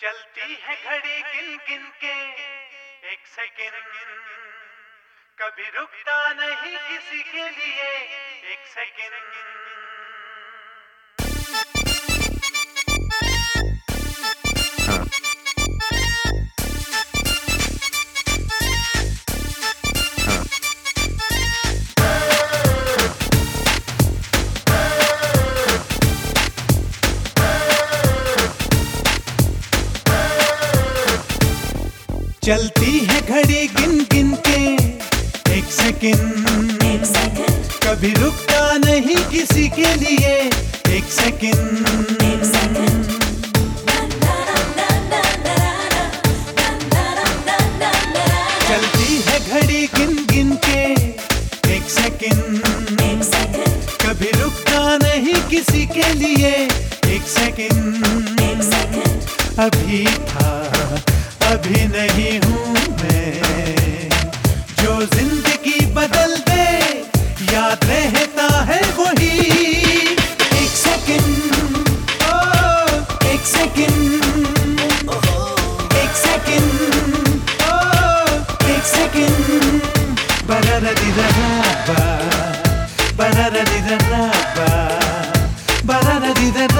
चलती है घड़ी गिन गिन के। एक सेकंड। कभी रुकता नहीं किसी के लिए। एक सेकंड। चलती है घड़ी गिन गिन के। एक सेकंड। एक सेकंड। कभी रुकता नहीं किसी के लिए। एक सेकंड। एक सेकंड। चलती है घड़ी गिन गिन के। एक सेकंड। एक सेकंड। कभी रुकता नहीं किसी के लिए। एक सेकंड। एक सेकंड। अभी था। अभी नहीं हूँ मैं। जो ज़िंदगी बदल दे, याद रहता है वही। एक सेकंड, ओ, एक सेकंड एक सेकंड, ओ, एक सेकंड। बररदी दराबा बररदी दराबा बररदी दराबा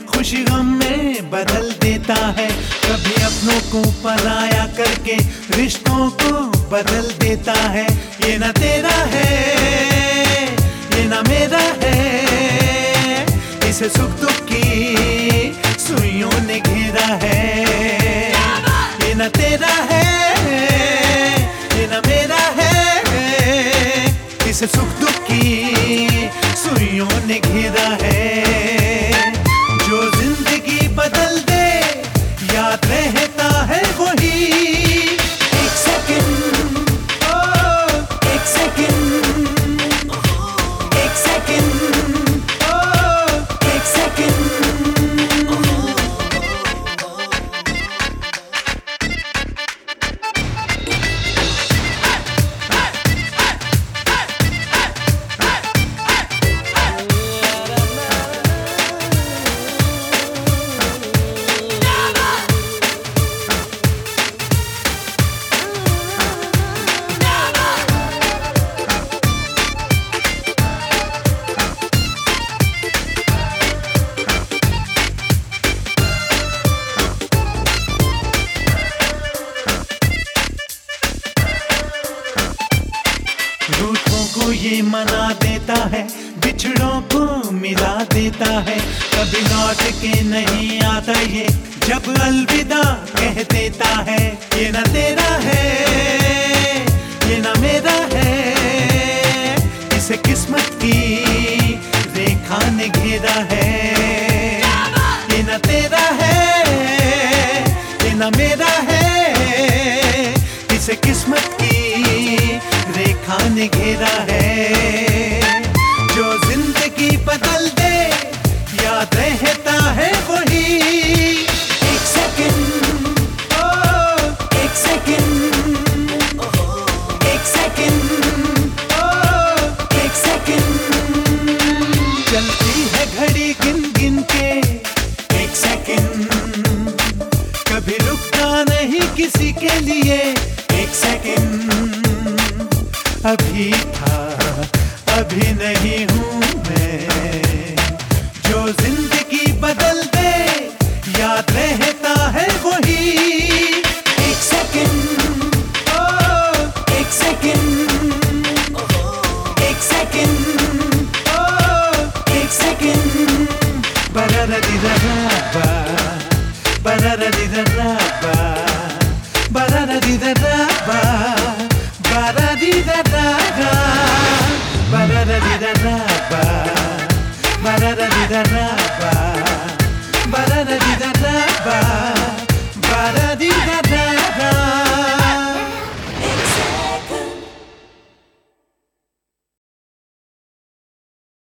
खुशी गम में बदल देता है। कभी अपनों को पराया करके रिश्तों को बदल देता है। ये ना तेरा है, ये ना मेरा है। इसे सुख दुख की सुइयों ने घेरा है। ये ना तेरा है, ये ना मेरा है। इसे सुख दुख की सुइयों ने घेरा है। मिला देता है, कभी लौट के नहीं आता ये। जब अलविदा कह देता है, ये ना तेरा है, ये ना मेरा है। इसे किस्मत की रेखा ने घेरा है। ये ना तेरा है, ये ना मेरा है। इसे किस्मत की रेखा ने घेरा है। गिन के एक सेकंड कभी रुकता नहीं किसी के लिए। एक सेकंड अभी था, अभी नहीं हूँ मैं। जो ज़िंदगी बदल दे, याद रहता है वही। பரரதிதராபா பரரதிதராபா பரரதிதராபா பரரதிதராபா பரரதிதராபா பரரதிதராபா